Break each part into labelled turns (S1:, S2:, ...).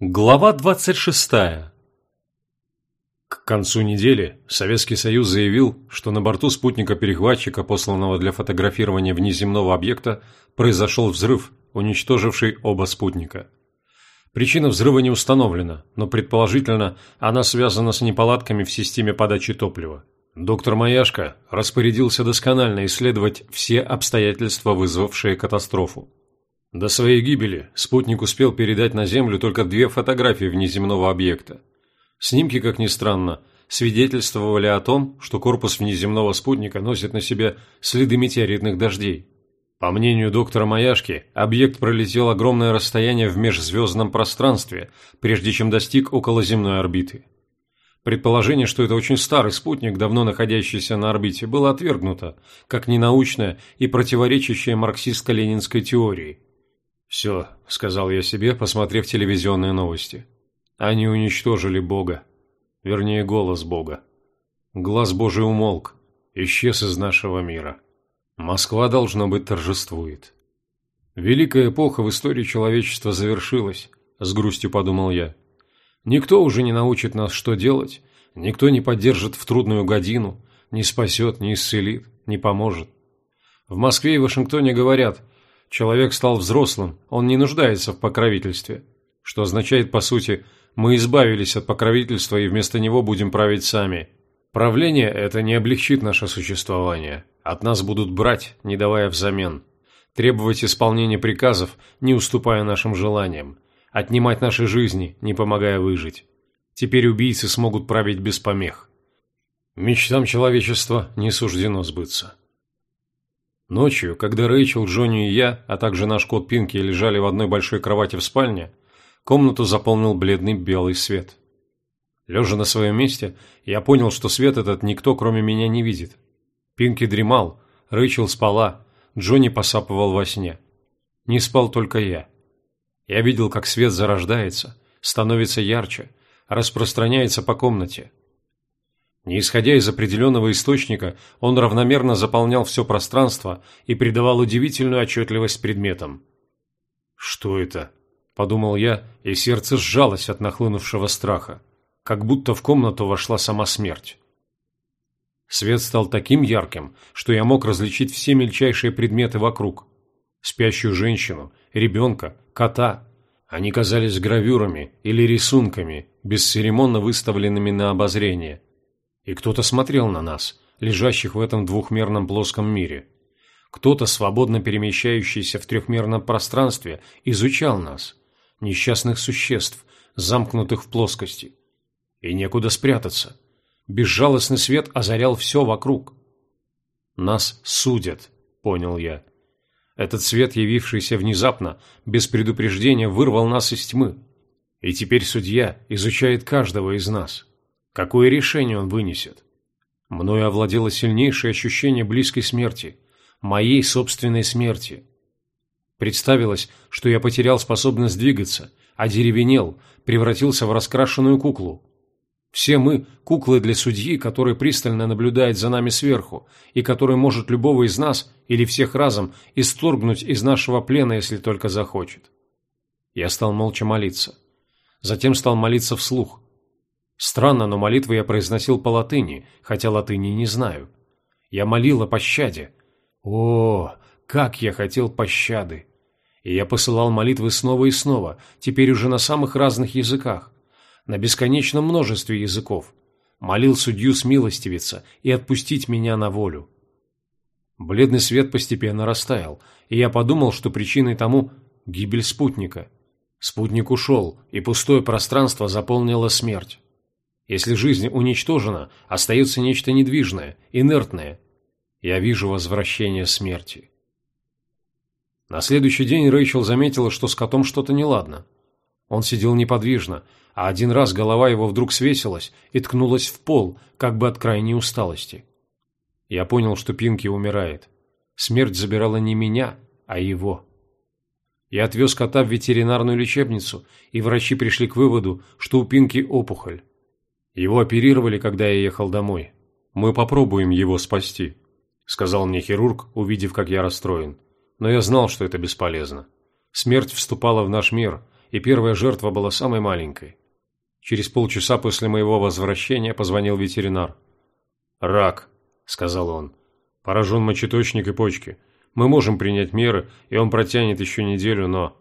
S1: Глава 26. К концу недели Советский Союз заявил, что на борту спутника-перехватчика, посланного для фотографирования внеземного объекта, произошел взрыв, уничтоживший оба спутника. Причина взрыва не установлена, но предположительно она связана с неполадками в системе подачи топлива. Доктор Маяшко распорядился досконально исследовать все обстоятельства, вызвавшие катастрофу. До своей гибели спутник успел передать на Землю только две фотографии внеземного объекта. Снимки, как ни странно, свидетельствовали о том, что корпус внеземного спутника носит на себе следы метеоритных дождей. По мнению доктора Маяшки, объект пролетел огромное расстояние в межзвездном пространстве, прежде чем достиг околоземной орбиты. Предположение, что это очень старый спутник, давно находящийся на орбите, было отвергнуто, как ненаучное и противоречащее марксистско-ленинской теории – «Все», — сказал я себе, посмотрев телевизионные новости. «Они уничтожили Бога. Вернее, голос Бога. Глаз Божий умолк, исчез из нашего мира. Москва, должно быть, торжествует». «Великая эпоха в истории человечества завершилась», — с грустью подумал я. «Никто уже не научит нас, что делать, никто не поддержит в трудную годину, не спасет, не исцелит, не поможет. В Москве и Вашингтоне говорят — Человек стал взрослым, он не нуждается в покровительстве. Что означает, по сути, мы избавились от покровительства и вместо него будем править сами. Правление это не облегчит наше существование. От нас будут брать, не давая взамен. Требовать исполнения приказов, не уступая нашим желаниям. Отнимать наши жизни, не помогая выжить. Теперь убийцы смогут править без помех. Мечтам человечества не суждено сбыться. Ночью, когда Рэйчел, Джонни и я, а также наш кот Пинки лежали в одной большой кровати в спальне, комнату заполнил бледный белый свет. Лежа на своем месте, я понял, что свет этот никто, кроме меня, не видит. Пинки дремал, Рэйчел спала, Джонни посапывал во сне. Не спал только я. Я видел, как свет зарождается, становится ярче, распространяется по комнате, не исходя из определенного источника, он равномерно заполнял все пространство и придавал удивительную отчетливость предметам. «Что это?» – подумал я, и сердце сжалось от нахлынувшего страха, как будто в комнату вошла сама смерть. Свет стал таким ярким, что я мог различить все мельчайшие предметы вокруг. Спящую женщину, ребенка, кота. Они казались гравюрами или рисунками, бесцеремонно выставленными на обозрение – и кто-то смотрел на нас, лежащих в этом двухмерном плоском мире. Кто-то, свободно перемещающийся в трехмерном пространстве, изучал нас, несчастных существ, замкнутых в плоскости. И некуда спрятаться. Безжалостный свет озарял все вокруг. «Нас судят», — понял я. Этот свет, явившийся внезапно, без предупреждения, вырвал нас из тьмы. И теперь судья изучает каждого из нас. Какое решение он вынесет? Мною овладело сильнейшее ощущение близкой смерти, моей собственной смерти. Представилось, что я потерял способность двигаться, одеревенел, превратился в раскрашенную куклу. Все мы – куклы для судьи, который пристально наблюдает за нами сверху и который может любого из нас или всех разом исторгнуть из нашего плена, если только захочет. Я стал молча молиться. Затем стал молиться вслух – Странно, но молитвы я произносил по латыни, хотя латыни не знаю. Я молил о пощаде. О, как я хотел пощады! И я посылал молитвы снова и снова, теперь уже на самых разных языках, на бесконечном множестве языков. Молил судью смилостивиться и отпустить меня на волю. Бледный свет постепенно растаял, и я подумал, что причиной тому гибель спутника. Спутник ушел, и пустое пространство заполнила смерть. Если жизнь уничтожена, остается нечто недвижное, инертное. Я вижу возвращение смерти. На следующий день Рэйчел заметила, что с котом что-то неладно. Он сидел неподвижно, а один раз голова его вдруг свесилась и ткнулась в пол, как бы от крайней усталости. Я понял, что Пинки умирает. Смерть забирала не меня, а его. Я отвез кота в ветеринарную лечебницу, и врачи пришли к выводу, что у Пинки опухоль. Его оперировали, когда я ехал домой. Мы попробуем его спасти», – сказал мне хирург, увидев, как я расстроен. Но я знал, что это бесполезно. Смерть вступала в наш мир, и первая жертва была самой маленькой. Через полчаса после моего возвращения позвонил ветеринар. «Рак», — сказал он. «Поражен мочеточник и почки. Мы можем принять меры, и он протянет еще неделю, но...»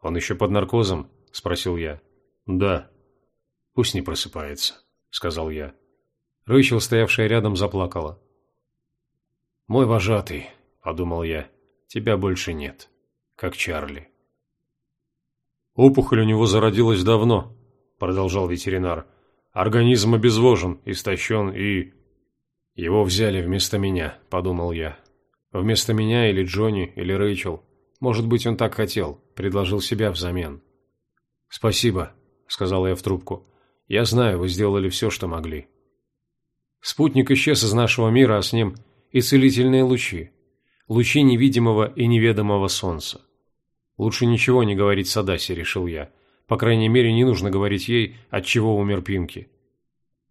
S1: «Он еще под наркозом?» – спросил я. «Да». «Пусть не просыпается», – сказал я. Рэйчел, стоявшая рядом, заплакала. «Мой вожатый», – подумал я, – «тебя больше нет, как Чарли». «Опухоль у него зародилась давно», – продолжал ветеринар. «Организм обезвожен, истощен и...» «Его взяли вместо меня», – подумал я. «Вместо меня или Джонни, или Рэйчел. Может быть, он так хотел, предложил себя взамен». «Спасибо», – сказал я в трубку. «Я знаю, вы сделали все, что могли». Спутник исчез из нашего мира, а с ним и целительные лучи. Лучи невидимого и неведомого солнца. Лучше ничего не говорить Садасе, решил я. По крайней мере, не нужно говорить ей, от чего умер Пинки.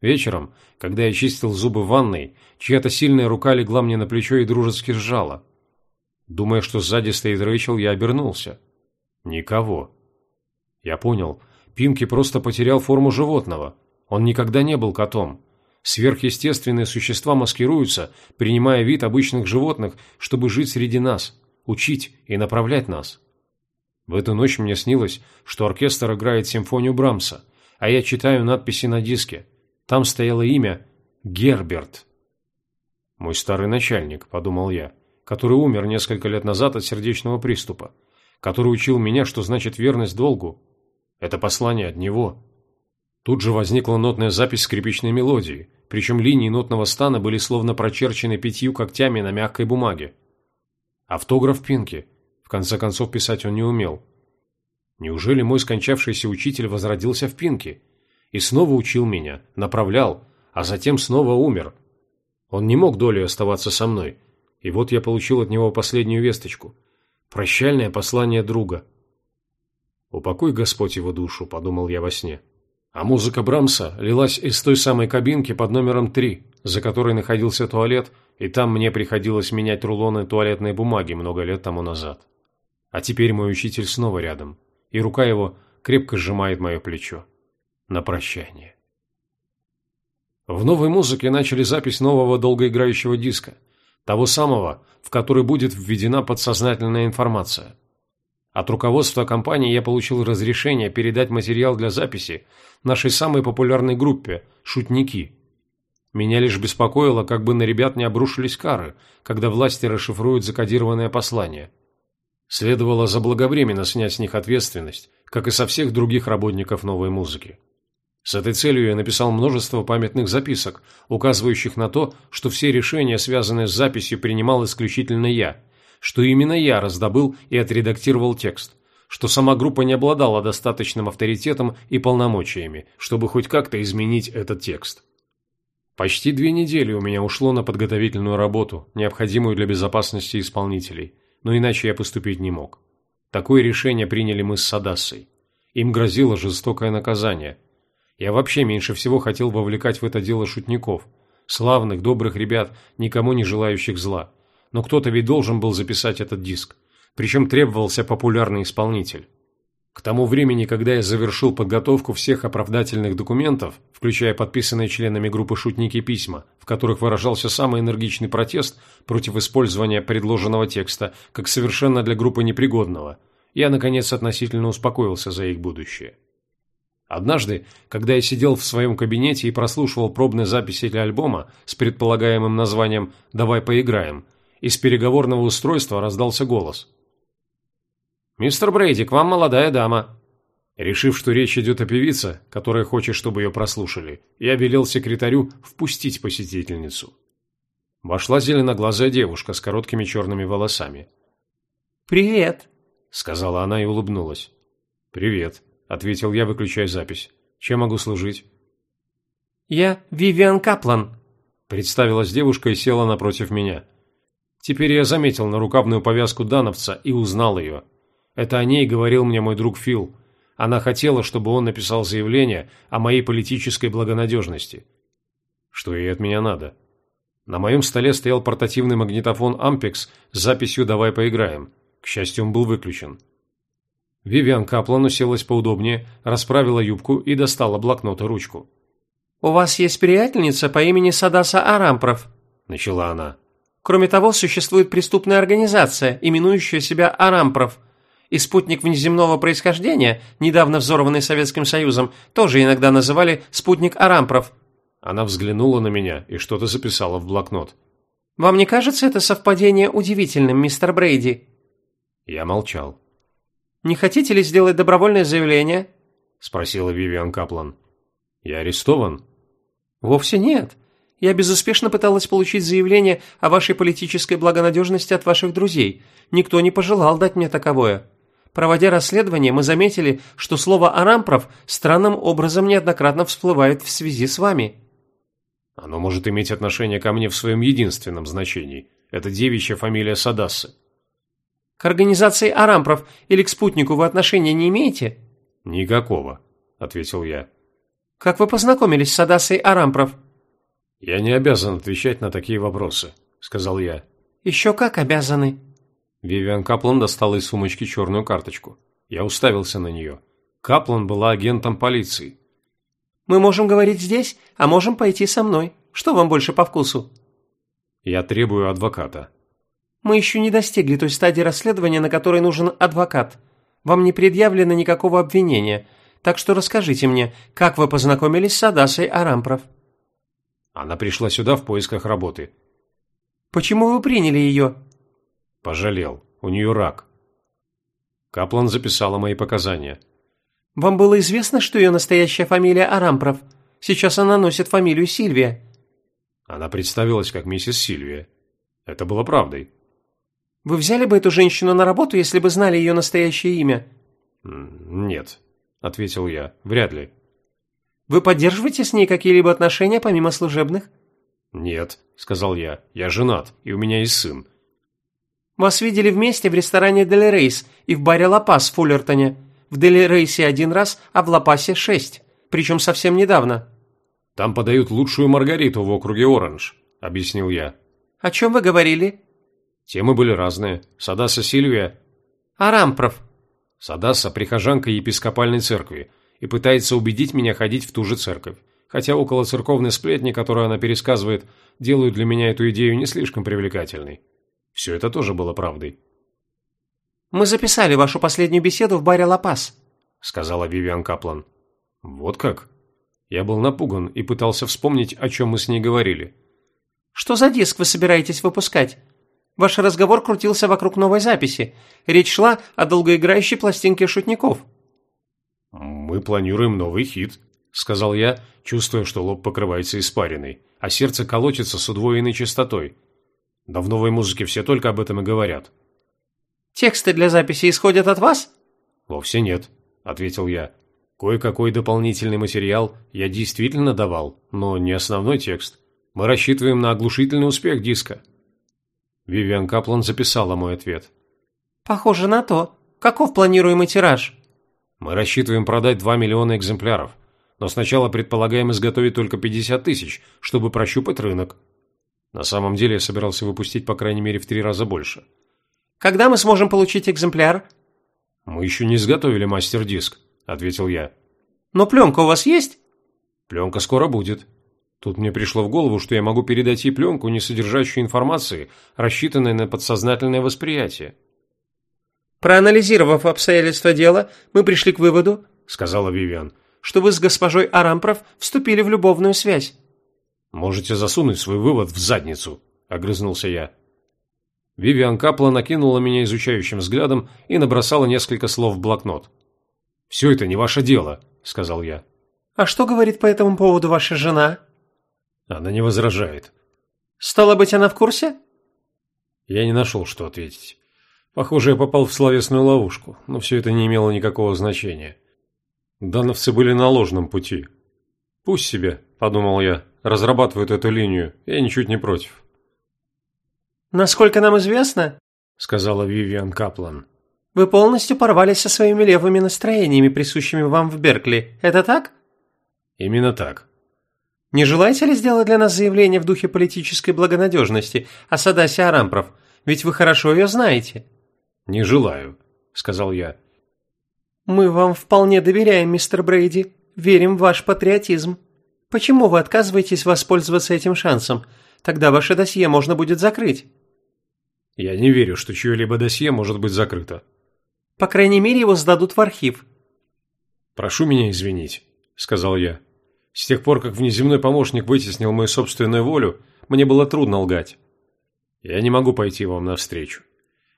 S1: Вечером, когда я чистил зубы в ванной, чья-то сильная рука легла мне на плечо и дружески сжала. Думая, что сзади стоит Рэйчел, я обернулся. Никого. Я понял, Пинки просто потерял форму животного. Он никогда не был котом. Сверхъестественные существа маскируются, принимая вид обычных животных, чтобы жить среди нас, учить и направлять нас. В эту ночь мне снилось, что оркестр играет симфонию Брамса, а я читаю надписи на диске. Там стояло имя Герберт. «Мой старый начальник», — подумал я, который умер несколько лет назад от сердечного приступа, который учил меня, что значит верность долгу. Это послание от него. Тут же возникла нотная запись скрипичной мелодии, причем линии нотного стана были словно прочерчены пятью когтями на мягкой бумаге. Автограф Пинки. В конце концов, писать он не умел. Неужели мой скончавшийся учитель возродился в Пинке? И снова учил меня, направлял, а затем снова умер. Он не мог долей оставаться со мной. И вот я получил от него последнюю весточку. Прощальное послание друга. «Упокой Господь его душу», — подумал я во сне. А музыка Брамса лилась из той самой кабинки под номером 3, за которой находился туалет, и там мне приходилось менять рулоны туалетной бумаги много лет тому назад. А теперь мой учитель снова рядом, и рука его крепко сжимает мое плечо. На прощание. В новой музыке начали запись нового долгоиграющего диска, того самого, в который будет введена подсознательная информация – от руководства компании я получил разрешение передать материал для записи нашей самой популярной группе «Шутники». Меня лишь беспокоило, как бы на ребят не обрушились кары, когда власти расшифруют закодированное послание. Следовало заблаговременно снять с них ответственность, как и со всех других работников новой музыки. С этой целью я написал множество памятных записок, указывающих на то, что все решения, связанные с записью, принимал исключительно я – что именно я раздобыл и отредактировал текст, что сама группа не обладала достаточным авторитетом и полномочиями, чтобы хоть как-то изменить этот текст. Почти две недели у меня ушло на подготовительную работу, необходимую для безопасности исполнителей, но иначе я поступить не мог. Такое решение приняли мы с Садассой. Им грозило жестокое наказание. Я вообще меньше всего хотел вовлекать в это дело шутников, славных, добрых ребят, никому не желающих зла но кто-то ведь должен был записать этот диск. Причем требовался популярный исполнитель. К тому времени, когда я завершил подготовку всех оправдательных документов, включая подписанные членами группы «Шутники» письма, в которых выражался самый энергичный протест против использования предложенного текста как совершенно для группы непригодного, я, наконец, относительно успокоился за их будущее. Однажды, когда я сидел в своем кабинете и прослушивал пробные записи для альбома с предполагаемым названием «Давай поиграем», из переговорного устройства раздался голос. «Мистер Брейди, к вам молодая дама». Решив, что речь идет о певице, которая хочет, чтобы ее прослушали, я велел секретарю впустить посетительницу. Вошла зеленоглазая девушка с короткими черными волосами.
S2: «Привет», —
S1: сказала она и улыбнулась. «Привет», — ответил я, выключая запись. «Чем могу служить?»
S2: «Я Вивиан Каплан», —
S1: представилась девушка и села напротив меня. Теперь я заметил нарукавную повязку Дановца и узнал ее. Это о ней говорил мне мой друг Фил. Она хотела, чтобы он написал заявление о моей политической благонадежности. Что ей от меня надо? На моем столе стоял портативный магнитофон Ampex с записью «Давай поиграем». К счастью, он был выключен. Вивиан Каплан уселась поудобнее, расправила юбку и достала блокнот и ручку.
S2: «У вас есть приятельница по имени Садаса Арампров», – начала она. «Кроме того, существует преступная организация, именующая себя Арампров. И спутник внеземного происхождения, недавно взорванный Советским Союзом, тоже иногда называли спутник Арампров».
S1: Она взглянула на меня и что-то записала в блокнот.
S2: «Вам не кажется это совпадение удивительным, мистер Брейди?»
S1: Я молчал.
S2: «Не хотите ли сделать добровольное заявление?»
S1: – спросила Вивиан Каплан. «Я арестован?»
S2: «Вовсе нет. Я безуспешно пыталась получить заявление о вашей политической благонадежности от ваших друзей. Никто не пожелал дать мне таковое. Проводя расследование, мы заметили, что слово «арампров» странным образом неоднократно всплывает в связи с вами».
S1: «Оно может иметь отношение ко мне в своем единственном значении. Это девичья фамилия Садассы».
S2: «К организации Арампров или к спутнику вы отношения не имеете?»
S1: «Никакого», — ответил я.
S2: «Как вы познакомились с Адасой Арампров?»
S1: «Я не обязан отвечать на такие вопросы», — сказал я.
S2: «Еще как обязаны».
S1: Вивиан Каплан достала из сумочки черную карточку. Я уставился на нее. Каплан была агентом полиции.
S2: «Мы можем говорить здесь, а можем пойти со мной. Что вам больше по вкусу?»
S1: «Я требую адвоката».
S2: «Мы еще не достигли той стадии расследования, на которой нужен адвокат. Вам не предъявлено никакого обвинения. Так что расскажите мне, как вы познакомились с Адасой Арампров?»
S1: Она пришла сюда в поисках работы.
S2: «Почему вы приняли ее?»
S1: «Пожалел. У нее рак». Каплан записала мои показания.
S2: «Вам было известно, что ее настоящая фамилия Арампров? Сейчас она носит фамилию Сильвия».
S1: Она представилась как миссис Сильвия. Это было правдой.
S2: «Вы взяли бы эту женщину на работу, если бы знали ее настоящее имя?»
S1: «Нет», ответил я. Вряд ли.
S2: Вы поддерживаете с ней какие-либо отношения помимо служебных?
S1: Нет, сказал я. Я женат, и у меня есть сын.
S2: Вас видели вместе в ресторане Дель Рейс и в баре Лапас в Фуллертоне. В Дель Рейсе один раз, а в Лапасе шесть. Причем совсем недавно.
S1: Там подают лучшую маргариту в округе Оранж, объяснил я.
S2: О чем вы говорили?
S1: Темы были разные. Садаса Сильвия.
S2: Арампров,
S1: Садаса – прихожанка епископальной церкви и пытается убедить меня ходить в ту же церковь, хотя около церковной сплетни, которую она пересказывает, делают для меня эту идею не слишком привлекательной. Все это тоже было правдой.
S2: «Мы записали вашу последнюю беседу в баре «Лапас», –
S1: сказала Вивиан Каплан. «Вот как?» Я был напуган и пытался вспомнить, о чем мы с ней говорили.
S2: «Что за диск вы собираетесь выпускать?» Ваш разговор крутился вокруг новой записи. Речь шла о долгоиграющей пластинке шутников».
S1: «Мы планируем новый хит», — сказал я, чувствуя, что лоб покрывается испариной, а сердце колотится с удвоенной частотой. Да в новой музыке все только об этом и говорят.
S2: «Тексты для записи исходят от вас?»
S1: «Вовсе нет», — ответил я. «Кое-какой дополнительный материал я действительно давал, но не основной текст. Мы рассчитываем на оглушительный успех диска». Вивиан Каплан записала мой ответ.
S2: «Похоже на то. Каков планируемый тираж?»
S1: «Мы рассчитываем продать 2 миллиона экземпляров, но сначала предполагаем изготовить только 50 тысяч, чтобы прощупать рынок. На самом деле я собирался выпустить по крайней мере в три раза больше».
S2: «Когда мы сможем получить экземпляр?»
S1: «Мы еще не изготовили мастер-диск», — ответил я.
S2: «Но пленка у вас есть?»
S1: «Пленка скоро будет. Тут мне пришло в голову, что я могу передать ей пленку, не содержащую информации, рассчитанной на подсознательное восприятие.
S2: «Проанализировав обстоятельства дела, мы пришли к выводу, — сказала
S1: Вивиан, —
S2: что вы с госпожой Арампров вступили в любовную связь».
S1: «Можете засунуть свой вывод в задницу», — огрызнулся я. Вивиан Капла накинула меня изучающим взглядом и набросала несколько слов в блокнот. «Все это не ваше дело», — сказал я.
S2: «А что говорит по этому поводу ваша жена?»
S1: Она не возражает.
S2: Стало быть, она в курсе?
S1: Я не нашел, что ответить. Похоже, я попал в словесную ловушку, но все это не имело никакого значения. Дановцы были на ложном пути. Пусть себе, подумал я, разрабатывают эту линию, я ничуть не против.
S2: Насколько нам известно,
S1: сказала Вивиан Каплан,
S2: вы полностью порвались со своими левыми настроениями, присущими вам в Беркли. Это так?
S1: Именно так.
S2: Не желаете ли сделать для нас заявление в духе политической благонадежности о Садасе Арампров? Ведь вы хорошо ее знаете».
S1: «Не желаю», — сказал я.
S2: Мы вам вполне доверяем, мистер Брейди. Верим в ваш патриотизм. Почему вы отказываетесь воспользоваться этим шансом? Тогда ваше досье можно будет закрыть.
S1: Я не верю, что чье-либо досье может быть закрыто.
S2: По крайней мере, его сдадут в архив.
S1: Прошу меня извинить, сказал я. С тех пор, как внеземной помощник вытеснил мою собственную волю, мне было трудно лгать. Я не могу пойти вам навстречу.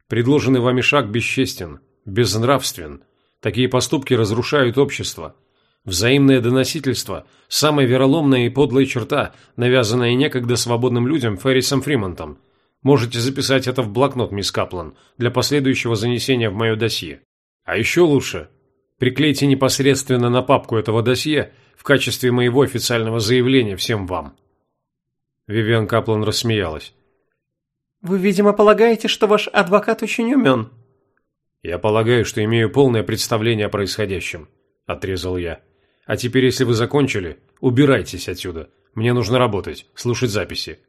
S1: Предложенный вами шаг бесчестен, безнравствен. Такие поступки разрушают общество. Взаимное доносительство – самая вероломная и подлая черта, навязанная некогда свободным людям Феррисом Фримонтом. Можете записать это в блокнот, мисс Каплан, для последующего занесения в мое досье. А еще лучше – приклейте непосредственно на папку этого досье в качестве моего официального заявления всем вам. Вивиан Каплан рассмеялась.
S2: «Вы, видимо, полагаете, что ваш адвокат очень умен?»
S1: «Я полагаю, что имею полное представление о происходящем», – отрезал я. А теперь, если вы закончили, убирайтесь отсюда. Мне нужно работать, слушать записи».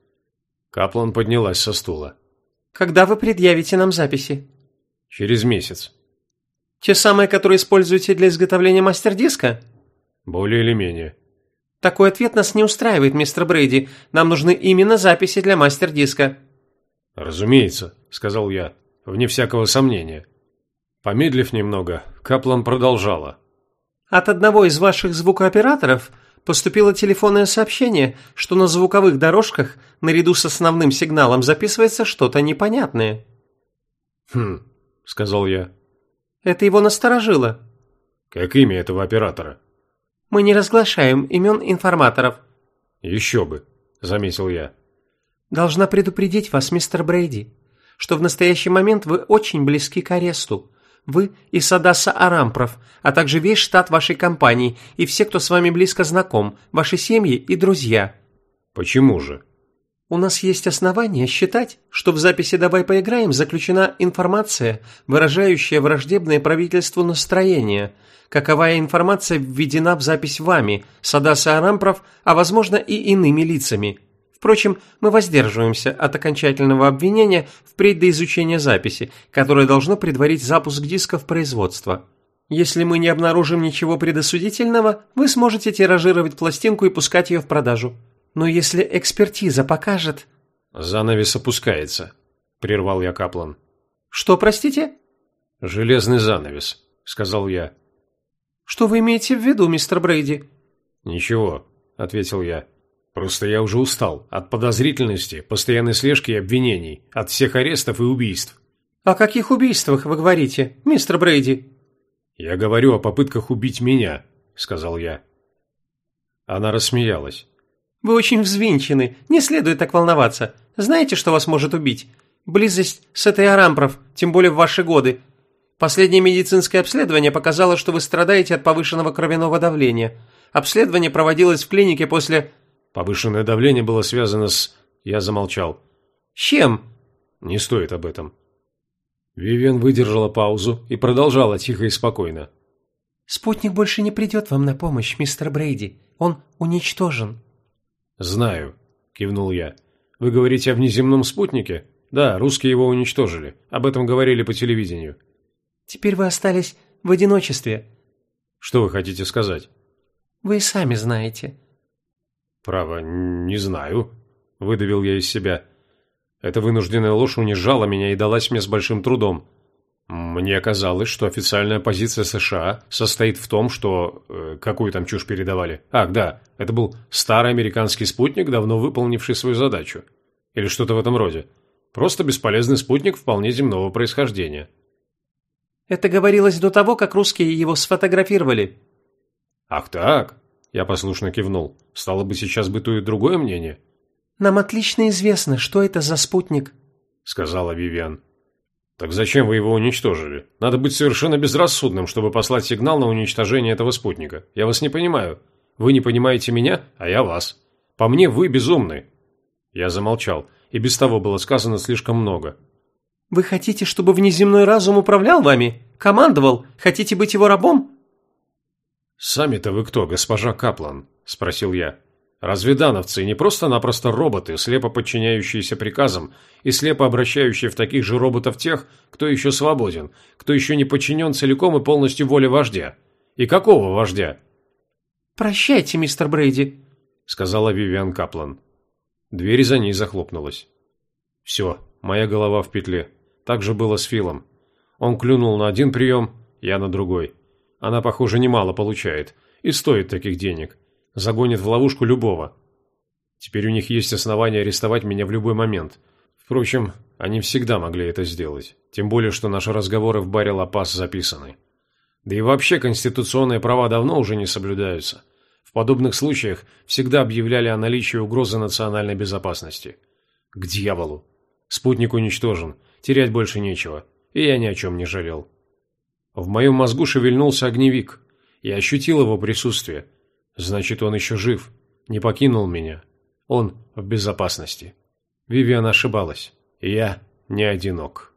S1: Каплан поднялась со стула.
S2: «Когда вы предъявите нам записи?»
S1: «Через месяц».
S2: «Те самые, которые используете для изготовления мастер-диска?»
S1: «Более или менее».
S2: «Такой ответ нас не устраивает, мистер Брейди. Нам нужны именно записи для мастер-диска».
S1: «Разумеется», — сказал я, вне всякого сомнения. Помедлив немного, Каплан продолжала.
S2: От одного из ваших звукооператоров поступило телефонное сообщение, что на звуковых дорожках наряду с основным сигналом записывается что-то непонятное.
S1: «Хм», — сказал я.
S2: «Это его насторожило».
S1: «Как имя этого оператора?»
S2: «Мы не разглашаем имен информаторов».
S1: «Еще бы», — заметил я.
S2: «Должна предупредить вас, мистер Брейди, что в настоящий момент вы очень близки к аресту, вы и Садаса Арампров, а также весь штат вашей компании и все, кто с вами близко знаком, ваши семьи и друзья».
S1: «Почему же?»
S2: «У нас есть основания считать, что в записи «Давай поиграем» заключена информация, выражающая враждебное правительству настроение. Каковая информация введена в запись вами, Садаса Арампров, а возможно и иными лицами, Впрочем, мы воздерживаемся от окончательного обвинения впредь до изучения записи, которое должно предварить запуск диска в производство. Если мы не обнаружим ничего предосудительного, вы сможете тиражировать пластинку и пускать ее в продажу. Но если экспертиза покажет...
S1: «Занавес опускается», — прервал я Каплан.
S2: «Что, простите?»
S1: «Железный занавес», — сказал я.
S2: «Что вы имеете в виду, мистер Брейди?»
S1: «Ничего», — ответил я. Просто я уже устал от подозрительности, постоянной слежки и обвинений, от всех арестов и убийств.
S2: О каких убийствах вы говорите, мистер Брейди?
S1: Я говорю о попытках убить меня, сказал я. Она рассмеялась.
S2: Вы очень взвинчены, не следует так волноваться. Знаете, что вас может убить? Близость с этой Арампров, тем более в ваши годы. Последнее медицинское обследование показало, что вы страдаете от повышенного кровяного давления. Обследование проводилось в клинике после
S1: Повышенное давление было связано с... Я замолчал.
S2: «С чем?»
S1: «Не стоит об этом». Вивиан выдержала паузу и продолжала тихо и спокойно.
S2: «Спутник больше не придет вам на помощь, мистер Брейди. Он уничтожен».
S1: «Знаю», – кивнул я. «Вы говорите о внеземном спутнике? Да, русские его уничтожили. Об этом говорили по телевидению».
S2: «Теперь вы остались в одиночестве».
S1: «Что вы хотите сказать?»
S2: «Вы и сами знаете.
S1: «Право, не знаю», – выдавил я из себя. Эта вынужденная ложь унижала меня и далась мне с большим трудом. Мне казалось, что официальная позиция США состоит в том, что... Э, какую там чушь передавали? Ах, да, это был старый американский спутник, давно выполнивший свою задачу. Или что-то в этом роде. Просто бесполезный спутник вполне земного происхождения.
S2: Это говорилось до того, как русские его сфотографировали.
S1: Ах так? Я послушно кивнул. Стало бы сейчас бытует другое мнение.
S2: «Нам отлично известно, что это за спутник», —
S1: сказала Вивиан. «Так зачем вы его уничтожили? Надо быть совершенно безрассудным, чтобы послать сигнал на уничтожение этого спутника. Я вас не понимаю. Вы не понимаете меня, а я вас. По мне вы безумны». Я замолчал, и без того было сказано слишком много.
S2: «Вы хотите, чтобы внеземной разум управлял вами? Командовал? Хотите быть его рабом?»
S1: «Сами-то вы кто, госпожа Каплан?» – спросил я. Разведановцы не просто-напросто роботы, слепо подчиняющиеся приказам и слепо обращающие в таких же роботов тех, кто еще свободен, кто еще не подчинен целиком и полностью воле вождя. И какого вождя?
S2: «Прощайте, мистер Брейди», — сказала Вивиан Каплан.
S1: Дверь за ней захлопнулась. Все, моя голова в петле. Так же было с Филом. Он клюнул на один прием, я на другой. Она, похоже, немало получает. И стоит таких денег загонит в ловушку любого. Теперь у них есть основания арестовать меня в любой момент. Впрочем, они всегда могли это сделать. Тем более, что наши разговоры в баре Лапас записаны. Да и вообще конституционные права давно уже не соблюдаются. В подобных случаях всегда объявляли о наличии угрозы национальной безопасности. К дьяволу. Спутник уничтожен, терять больше нечего, и я ни о чем не жалел. В моем мозгу шевельнулся огневик. Я ощутил его присутствие, Значит, он еще жив, не покинул меня. Он в безопасности. Вивиан ошибалась. Я не одинок.